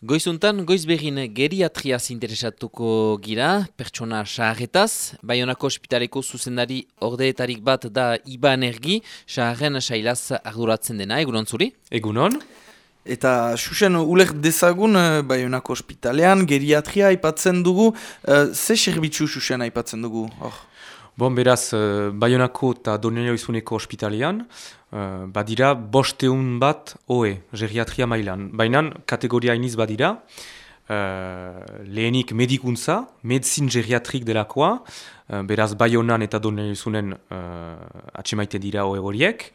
Goizuntan, goiz begin geriatriaz interesatuko gira, pertsona saharretaz, Bayonako ospitaleko zuzendari ordeetarik bat da Iban Ergi, saharren sailaz arduratzen dena, egunon zuri? Egunon. Eta susen uler dezagun eh, Bayonako ospitalean, geriatria aipatzen dugu, uh, ze serbitzu susen aipatzen dugu? Oh. Bon, beraz, uh, Bayonako eta Donelio izuneko ospitalean, Uh, badira bosteun bat OE, geriatria mailan. Baina kategoria iniz badira, uh, lehenik medikuntza, medizin geriatrik delakoa, uh, beraz Bayonan eta Donelizunen uh, atxemaite dira OE horiek.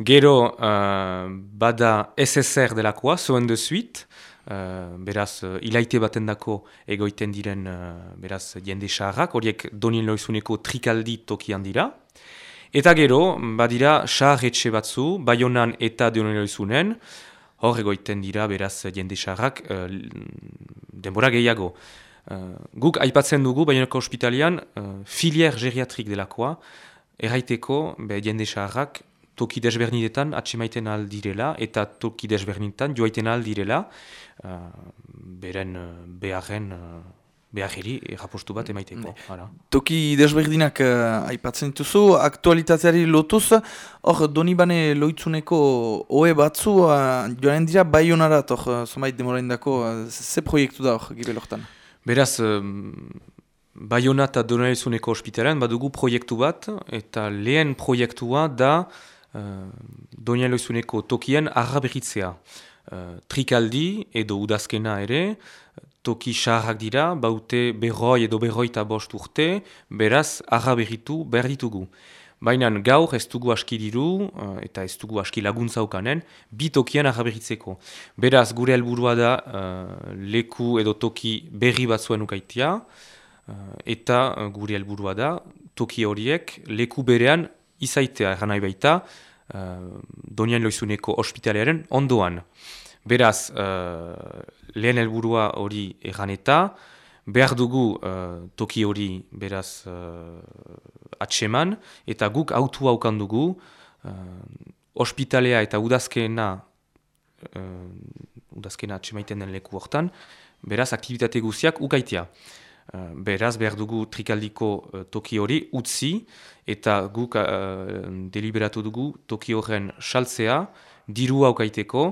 Gero uh, bada SSR delakoa, zoen de suite, uh, beraz uh, ilaite baten dako egoiten diren uh, beraz jende saharrak, horiek Donelizunego trikaldi tokian dira. Eta gero, badira, saharretxe batzu, baionan eta deoneroizunen, hor egoiten dira, beraz, jende saharrak, uh, denbora gehiago. Uh, guk aipatzen dugu, baionako ospitalian, uh, filier geriatrik delakoa, erraiteko, be, jende saharrak, toki desbernidetan atxemaiten aldirela, eta toki desbernidetan joaiten aldirela, uh, beren uh, beharren behagiri errapostu bat emaiteko. Bai. Toki desberdinak uh, aipatzen dituzu, aktualitateari lotuz, hor Donibane loitzuneko oe batzu, uh, joan dira bai honarat, hor zomait demorain dako, uh, ze proiektu da hor gibelortan? Beraz, um, Bayona eta Donalezuneko ospitalean badugu proiektu bat, eta lehen proiektua da uh, Donalezuneko tokien arraberitzea. Uh, trikaldi edo udazkena ere, toki saharrak dira, baute berroi edo berroi eta bost urte, beraz, arra berritu behar ditugu. Baina gaur ez dugu aski diru, uh, eta ez dugu aski laguntza ukanen, bi tokian arra berritzeko. Beraz, gure helburua da uh, leku edo toki berri bat zuen ukaitia, uh, eta gure helburua da toki horiek leku berean izaitea, nahi baita, uh, Donian Loizuneko ospitalearen ondoan. Beraz, uh, lehen helburua hori egan eta, behar dugu uh, toki hori beraz uh, atseman, eta guk autu haukan dugu, uh, ospitalea eta udazkena, uh, udazkena atsemaiten den leku hortan, beraz, aktivitate guziak ukaitea. Uh, beraz, behar dugu trikaldiko uh, toki hori utzi, eta guk uh, deliberatu dugu toki horren saltzea, diru haukaiteko,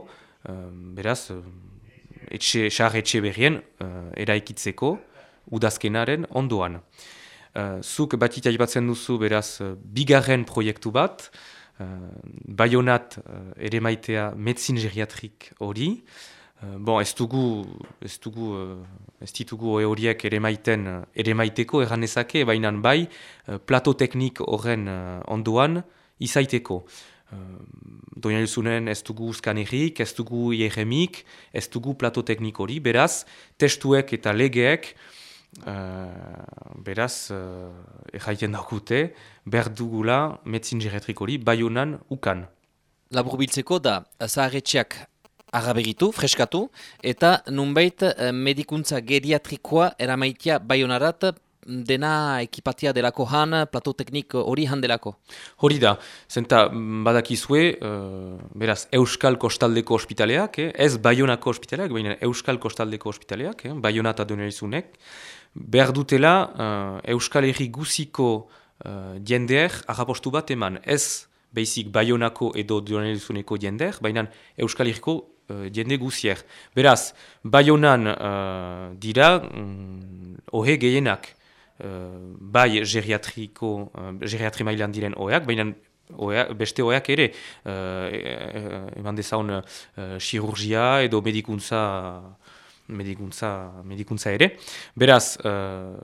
beraz, etxe, xar etxe berrien uh, eraikitzeko udazkenaren ondoan. Uh, zuk batita ibatzen duzu, beraz, uh, bigarren proiektu bat, uh, Bayonat uh, ere maitea metzin geriatrik hori, Uh, bon, ez dugu, ez dugu, ez ditugu horiek ere maiten, ere maiteko erranezake, baina bai, plato teknik horren ondoan izaiteko. Doina duzunen ez dugu skanerik, ez dugu IRMik, ez dugu plato teknik hori, beraz, testuek eta legeek, uh, beraz, uh, erraiten daukute, behar dugula metzin hori, bai honan ukan. Labur biltzeko da, zaharretxeak agabegitu, freskatu, eta nunbait eh, medikuntza geriatrikoa eramaitia bai honarat, dena ekipatia delako han, plato teknik hori han delako? Hori da, zenta badakizue, uh, beraz, Euskal Kostaldeko ospitaleak, eh? ez Bayonako ospitaleak, baina Euskal Kostaldeko ospitaleak, eh? Bayona eta Donerizunek, behar dutela uh, Euskal Herri guziko uh, jendeer agapostu bat eman, ez beizik Bayonako edo Donerizuneko jendeer, baina Euskal Herriko uh, jende guzier. Beraz, Bayonan uh, dira, um, ohe gehienak, uh, bai geriatriko, uh, geriatri mailan diren oeak, baina beste oeak ere, uh, eman dezaun uh, chirurgia edo medikuntza, medikuntza, medikuntza ere. Beraz, uh,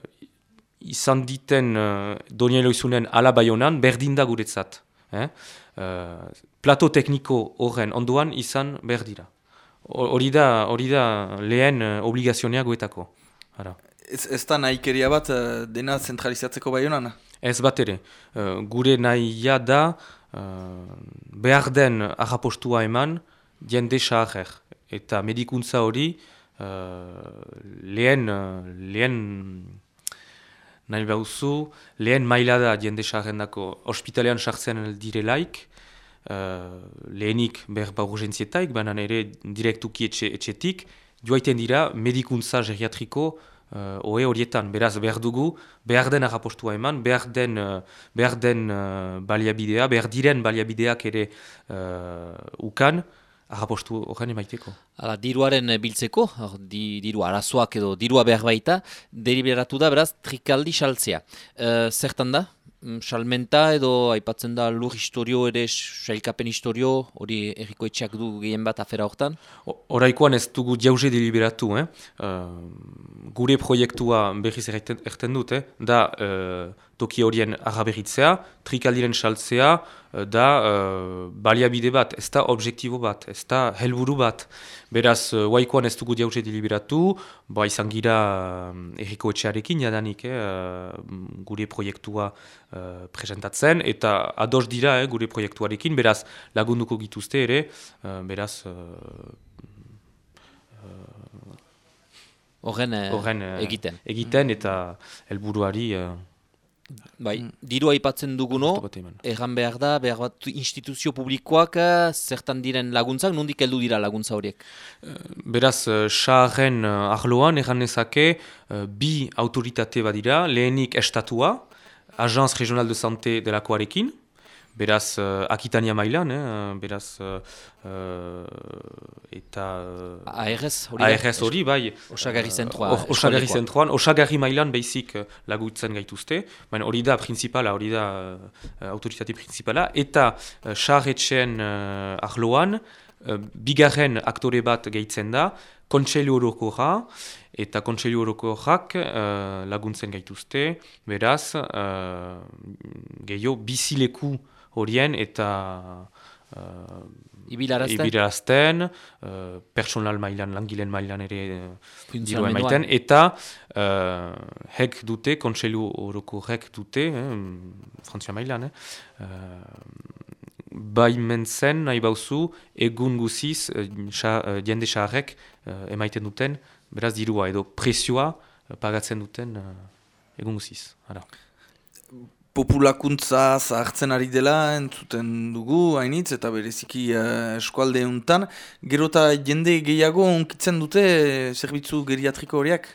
izan diten uh, donielo izunen ala baionan, berdin da guretzat. Eh? Uh, plato tekniko horren onduan izan berdira. Hori da, hori da lehen uh, obligazionea guetako. Ara. Ez, ez da nahikeria bat uh, dena zentralizatzeko bai honan? Ez bat ere. Uh, gure nahia da uh, behar den arrapostua eman jende saharer. Eta medikuntza hori uh, lehen, uh, lehen nahi behuzu, lehen maila da jende saharren dako ospitalean sartzen direlaik, lehenik behar ba urgentzietaik, baina ere direktuki etxe, etxetik, joaiten dira medikuntza geriatriko uh, oe horietan. Beraz, behar dugu, behar den arrapostua eman, behar den, uh, behar den uh, baliabidea, behar diren baliabideak ere uh, ukan, arrapostu horren emaiteko. Hala, diruaren biltzeko, di, diru arazoak edo dirua behar baita, deriberatu da, beraz, trikaldi saltzea. Uh, zertan da? Mm, salmenta edo aipatzen da lur historio ere sailkapen historio hori erriko etxeak du gehien bat afera hortan? Horaikoan ez dugu jauze deliberatu, eh? uh, gure proiektua berriz erten dut, eh? da uh, toki horien arraberitzea, trikaldiren saltzea, da uh, baliabide bat, ez da objektibo bat, ez da helburu bat. Beraz, uh, waikoan ez dugu jauze deliberatu, ba izan gira uh, erriko etxearekin jadanik, eh? gure proiektua uh, presentatzen, eta ados dira eh, gure proiektuarekin, beraz lagunduko gituzte ere, uh, beraz... Uh, Horren uh, egiten. Egiten eta helburuari... Uh, bai, diru aipatzen duguno, erran behar da, behar bat instituzio publikoak zertan diren laguntzak, nondik heldu dira laguntza horiek? Beraz, xarren uh, arloan erran ezake bi autoritate badira, lehenik estatua, Agence Regional de Santé delakoarekin, beraz uh, Akitania mailan, eh, beraz uh, uh, eta... Uh, ARS hori? ARS hori, bai. Osagarri zentroa. Uh, osagarri zentroan, osagarri mailan uh, lagutzen gaituzte, baina hori da principala, hori da uh, autoritate principala, eta uh, xarretxen uh, arloan, uh, bigarren aktore bat gehitzen da, kontseilu horokora, eta kontseilu orokoak uh, laguntzen gaituzte, beraz, uh, gehiago, bizileku horien eta uh, ibilarazten, uh, personal mailan, langilen mailan ere uh, emaiten, eta uh, hek dute, kontseilu horoko hek dute, eh, Frantzia mailan, eh, uh, baimen zen, nahi bauzu, egun guziz, uh, jende xarrek uh, emaiten duten, beraz dirua edo presioa uh, pagatzen duten uh, egun guziz. Hala. Populakuntza zahartzen ari dela entzuten dugu, hainitz, eta bereziki uh, eskualde untan. Gero eta jende gehiago onkitzen dute zerbitzu geriatriko horiak?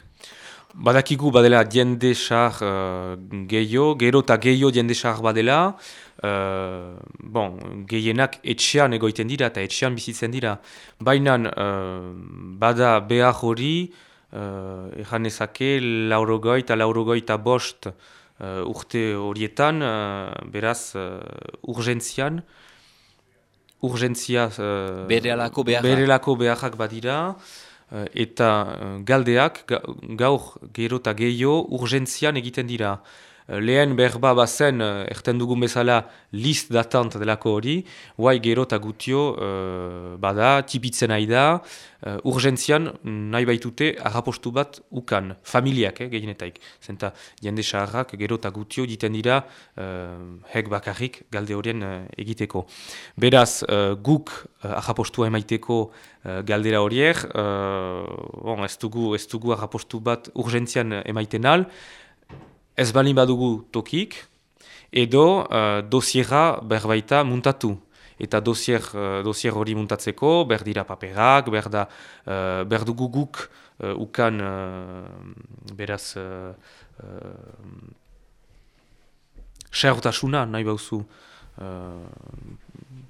Badakigu badela jende xar uh, gehiago, gero eta gehiago jende xar badela. Uh, bon, gehienak etxean egoiten dira eta etxean bizitzen dira. Baina uh, bada behar hori, uh, ezake, laurogoi eta laurogoi eta bost uh, urte horietan, uh, beraz, uh, urgentzian, urgentzia uh, berelako beharrak badira, uh, eta galdeak gaur gero eta gehiago urgentzian egiten dira. Lehen berba bazen, uh, erten dugun bezala, list datant delako hori, guai gero eta gutio uh, bada, tipitzen nahi da, uh, urgentzian nahi baitute arrapostu bat ukan, familiak, eh, gehienetaik. Zenta, jende saharrak gero eta gutio diten dira, uh, hek bakarrik galde horien egiteko. Beraz, uh, guk uh, arrapostua emaiteko uh, galdera horiek, uh, bon, ez dugu, dugu arrapostu bat urgentzian emaiten al, ez balin badugu tokik, edo uh, dosiera berbaita muntatu. Eta dosier, uh, dosier hori muntatzeko, berdira paperak, berda, uh, berdugu guk uh, ukan uh, beraz uh, uh, nahi bauzu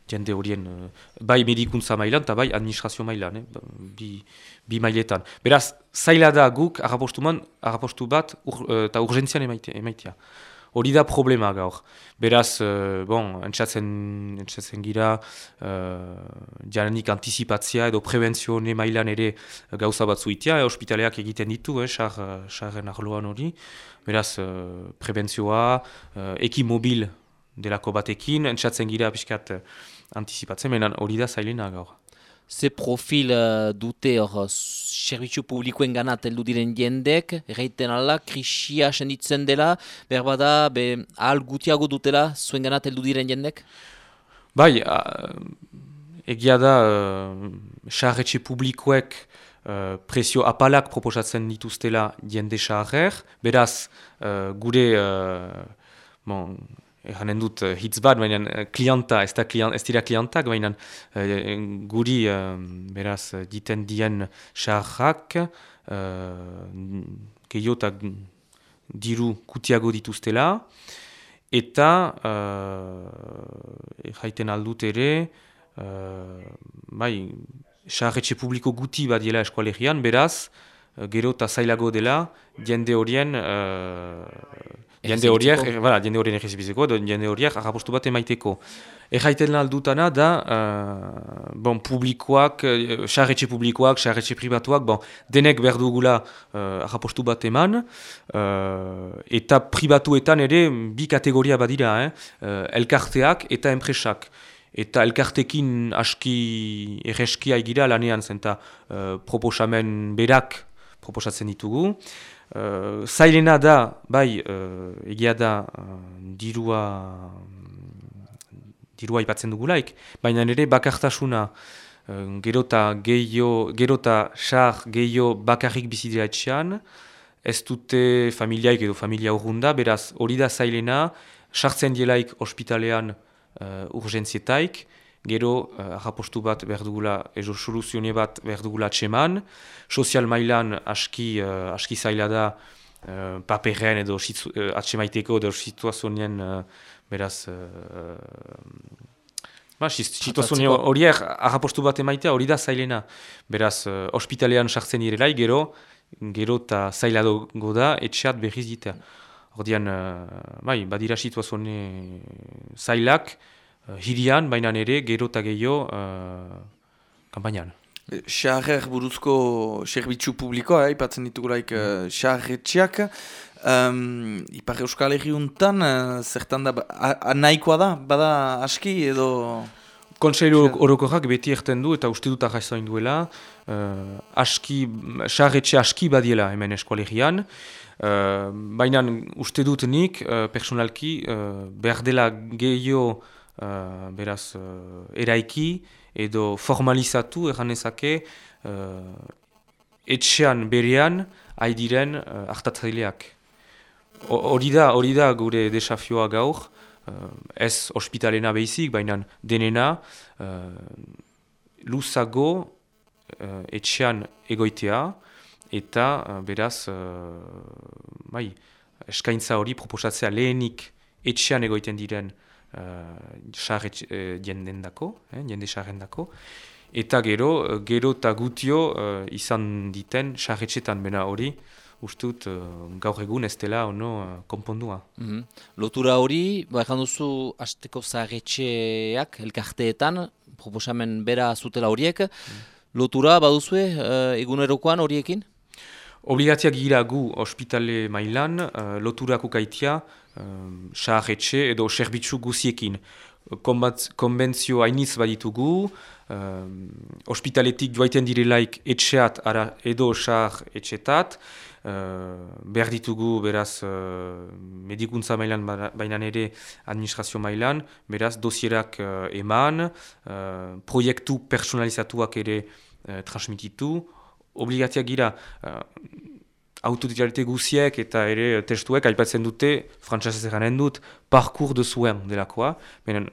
jende horien, bai medikuntza mailan eta bai administrazio mailan, eh, bi, bi mailetan. Beraz, zaila da guk arrapostu, man, arrapostu bat eta ur, urgentzian emaitea. Hori da problema gaur. Beraz, uh, bon, entzatzen, entzatzen gira, uh, jaranik antizipatzia edo prebentzio ne mailan ere gauza bat zuitea, e, ospitaleak egiten ditu, eh, xarren arloan hori. Beraz, uh, prebentzioa, uh, ekimobil delako batekin, entzatzen gira piskat uh, antizipatzen, menan hori da zailena gaur. Ze profil uh, dute hor servizio publikoen ganat heldu diren jendek, erraiten ala, krisia senditzen dela, behar da, be, ahal gutiago dutela zuen ganat heldu diren jendek? Bai, egia da, uh, publikoek uh, presio apalak proposatzen dituztela jende xarrer, beraz, uh, gure... Uh, bon, Eganen dut uh, hitz bat, baina klienta, ez, klient, ez dira klientak, baina guri beraz diten dien xarrak uh, gehiotak diru kutiago dituztela, eta uh, jaiten aldut ere, uh, bai, xarretxe publiko guti bat diela eskualegian, beraz, gero eta zailago dela, jende horien Jende horiek, voilà, jende horien egizibizeko, jende horiek agapostu bat emaiteko. Erraiten aldutana da, uh, bon, publikoak, xarretxe uh, publikoak, xarretxe privatuak, bon, denek berdugula uh, agapostu bat eman, uh, eta pribatuetan ere bi kategoria badira, eh? uh, elkarteak eta enpresak. Eta elkartekin aski erreskia egira lanean zenta uh, proposamen berak proposatzen ditugu. Uh, zailena da, bai, uh, egia da, uh, dirua, dirua ipatzen dugulaik, baina nire bakartasuna, uh, gerota geio, gerota xar geio bakarrik bizidea etxean, ez dute familiaik edo familia urrunda, beraz hori da zailena, sartzen dielaik ospitalean uh, urgentzietaik, gero uh, bat berdugula, ezo soluzionie bat berdugula txeman, sozial mailan aski, uh, aski zaila da uh, paperren edo uh, atxemaiteko edo situazionien uh, beraz... Uh, Ba, situazio horiek agapostu bat emaitea hori da zailena. Beraz, uh, ospitalean sartzen irelai, gero, gero eta zailago da, etxeat berriz ditea. Hordian, uh, bai, badira situazio zailak, hirian, baina ere, gero eta gehiago uh, kampainan. Xarrer buruzko serbitzu publikoa, eh, ipatzen ditugulaik xarretxeak. Um, Ipar Euskal Herriuntan, uh, zertan da, nahikoa da, bada aski edo... Konseilu orokorrak beti erten du eta uste dut arraizain duela. Uh, aski, xarretxe aski badiela hemen eskualerian. Uh, Baina uste dut nik, uh, personalki, uh, behar dela gehiago uh, beraz uh, eraiki edo formalizatu erranezake uh, etxean berean haidiren uh, hartatzaileak. Hori da, hori da gure desafioa gaur, uh, ez ospitalena behizik, baina denena uh, luzago uh, etxean egoitea eta uh, beraz uh, bai, eskaintza hori proposatzea lehenik etxean egoiten diren sarre uh, uh, jenden dako, eh, jende sarren dako. Eta gero, gero eta gutio uh, izan diten sarretxetan bena hori, ustut uh, gaur egun ez dela ono uh, konpondua. Mm -hmm. Lotura hori, ba, duzu azteko sarretxeak elkarteetan, proposamen bera zutela horiek, mm. lotura baduzue uh, egunerokoan horiekin? Obligatiak gira gu ospitale mailan, uh, loturako kaitia, saharretxe uh, edo serbitzu guziekin. Konbentzio hainiz baditugu, um, ospitaletik joaiten direlaik etxeat ara, edo sahar etxetat, uh, behar ditugu beraz uh, medikuntza mailan baina ere administrazio mailan, beraz dosierak uh, eman, uh, proiektu personalizatuak ere uh, transmititu, obligatiak gira, uh, autoditalite guziek eta ere testuek aipatzen dute, frantzasez eganen dut, parkour de zuen delakoa. Benen,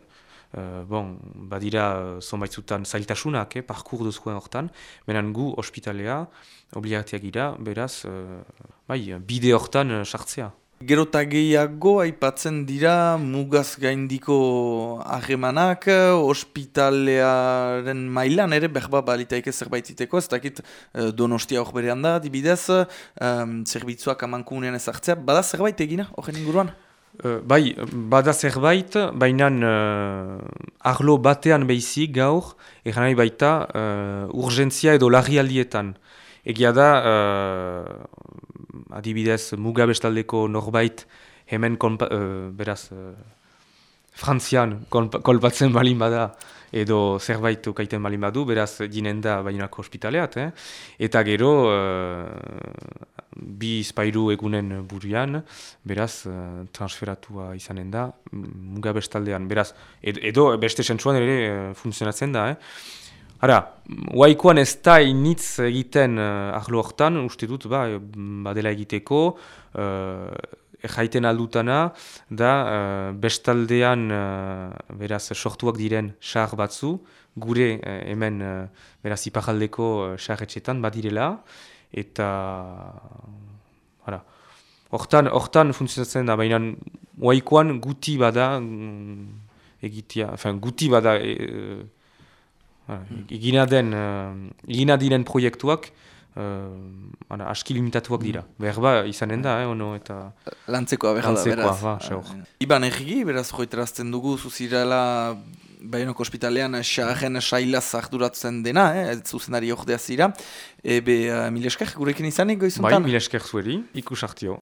uh, bon, badira uh, zonbaitzutan zailtasunak, eh, parkour de zuen hortan. Benen gu ospitalea, obligatiak gira, beraz, uh, bai, bide hortan sartzea. Gerota gehiago aipatzen dira mugaz gaindiko ahemanak, ospitalearen mailan ere behba balitaik ez zerbait iteko, ez dakit eh, donostia hor berean da, dibidez, um, zerbitzuak amankunean ezartzea, bada zerbait egina, horren inguruan? Uh, bai, bada zerbait, baina uh, arlo batean behizik gaur, eran nahi baita uh, urgentzia edo larri aldietan. Egia da, adibidez muga bestaldeko norbait hemen uh, beraz uh, frantzian kolpatzen balin bada edo zerbait ukaiten balin badu, beraz dinen da bainako ospitaleat. Eh? Eta gero uh, bi spairu egunen burian, beraz uh, transferatua izanen da muga bestaldean. Beraz, edo, beste sentzuan ere uh, funtzionatzen da. Eh? Hara, waikoan ez da initz egiten uh, ahlo hortan, uste dut, ba, badela egiteko, uh, jaiten aldutana, da uh, bestaldean beraz sortuak diren sar batzu, gure hemen uh, beraz iparaldeko uh, sarretxetan badirela, eta hortan, hortan funtzionatzen da, baina oaikoan guti bada mm, egitea, enfin, guti bada e, e, egina den, egina diren proiektuak, uh, aski limitatuak dira. Mm. Berba izanen da, eh, ono, eta... Lantzekoa, berra da, beraz. Ba, uh, Iban egiki, beraz joiterazten dugu, zuzirela Baionoko ospitalean xarren sailaz arduratzen dena, eh, zuzenari ordea zira. Ebe, uh, mil esker, gurekin izanik goizuntan? Bai, mil esker zueri, ikus hartio.